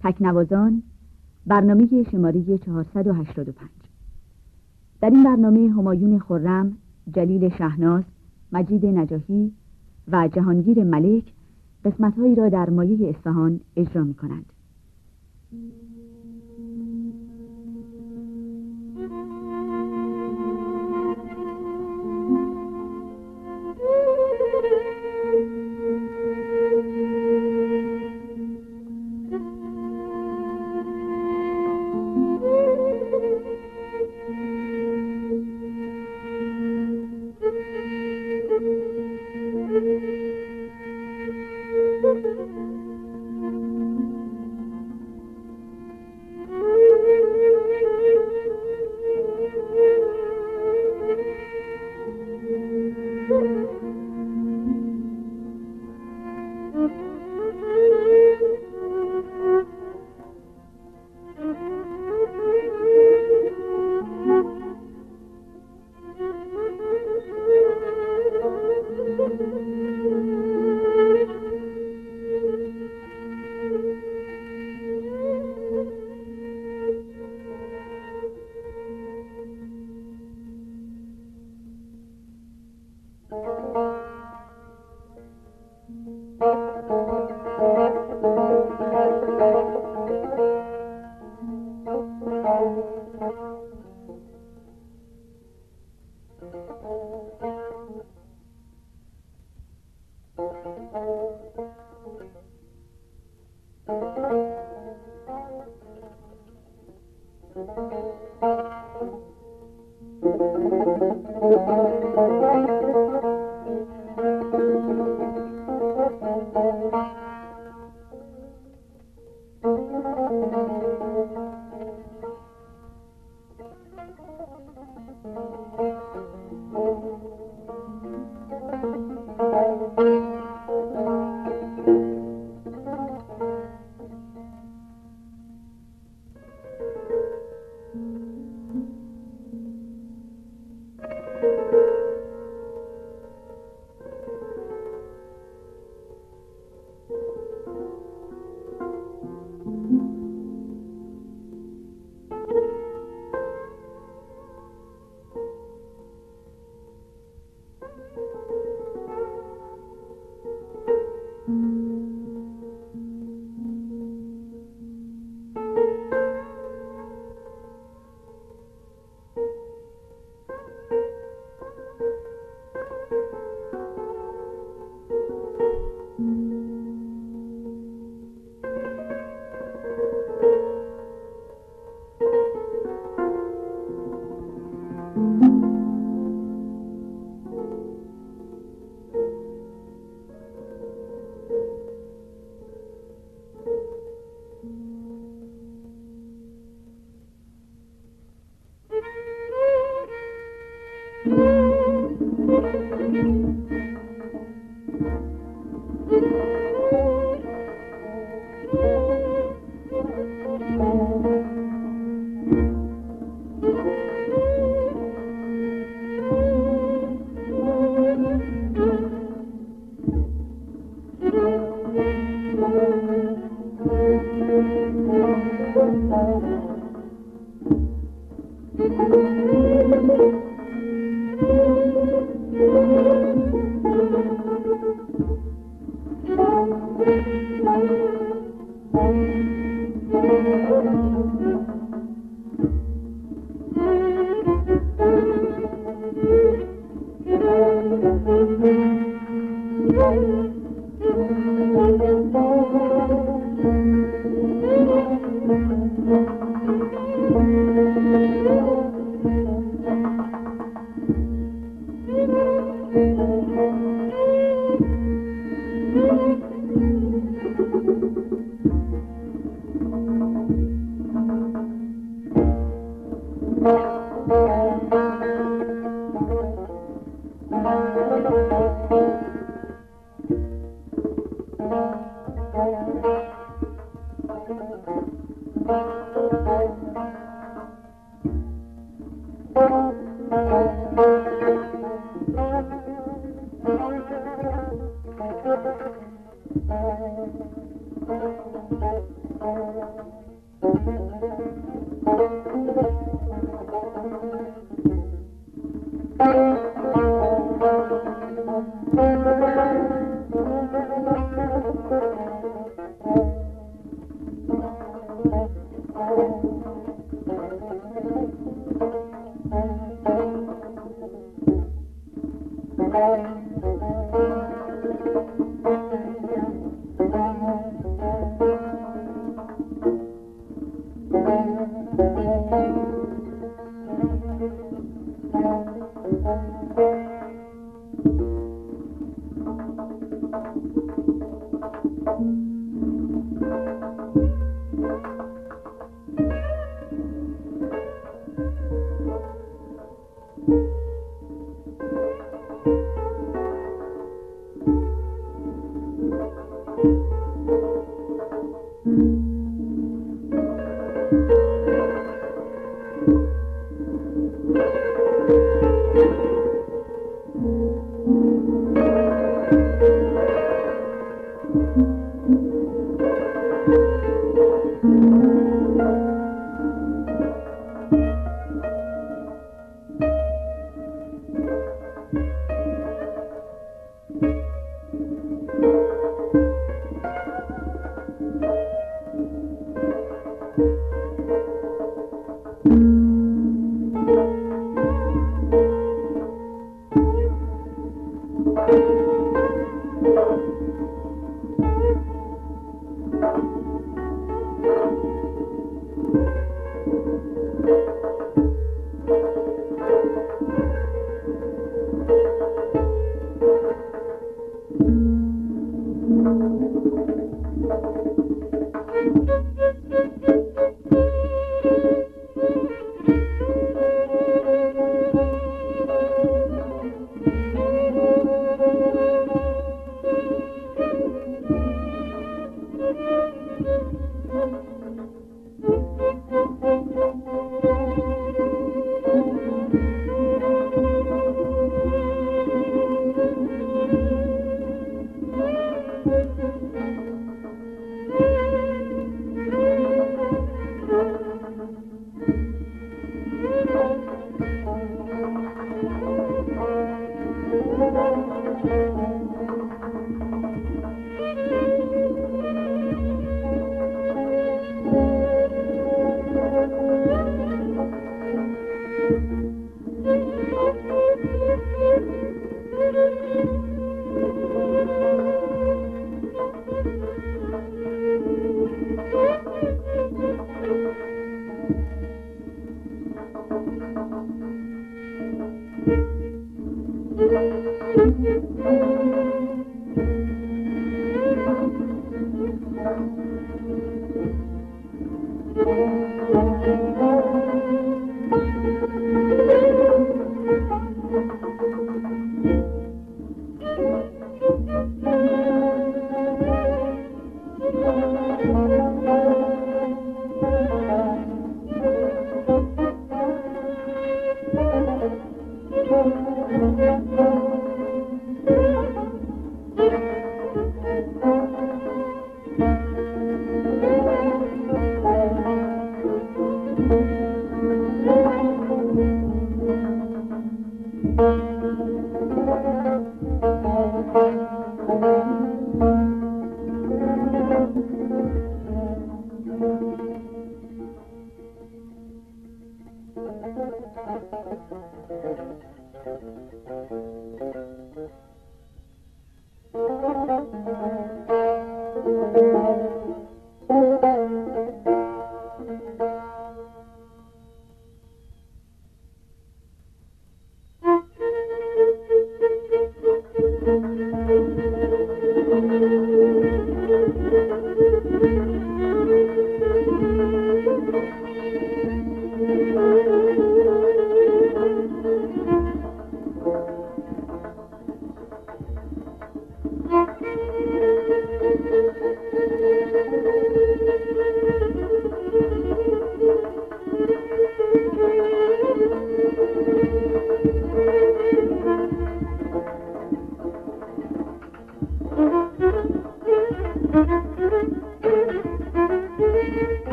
تکنوازان برنامه شماره 485 در این برنامه همایون خرم، جلیل شهناز، مجید نجاهی و جهانگیر ملک قسمتهایی را در مایه اصفهان اجرا می کنند. Thank you.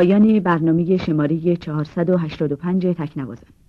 پایان برنامه شماره 485 تکنوازان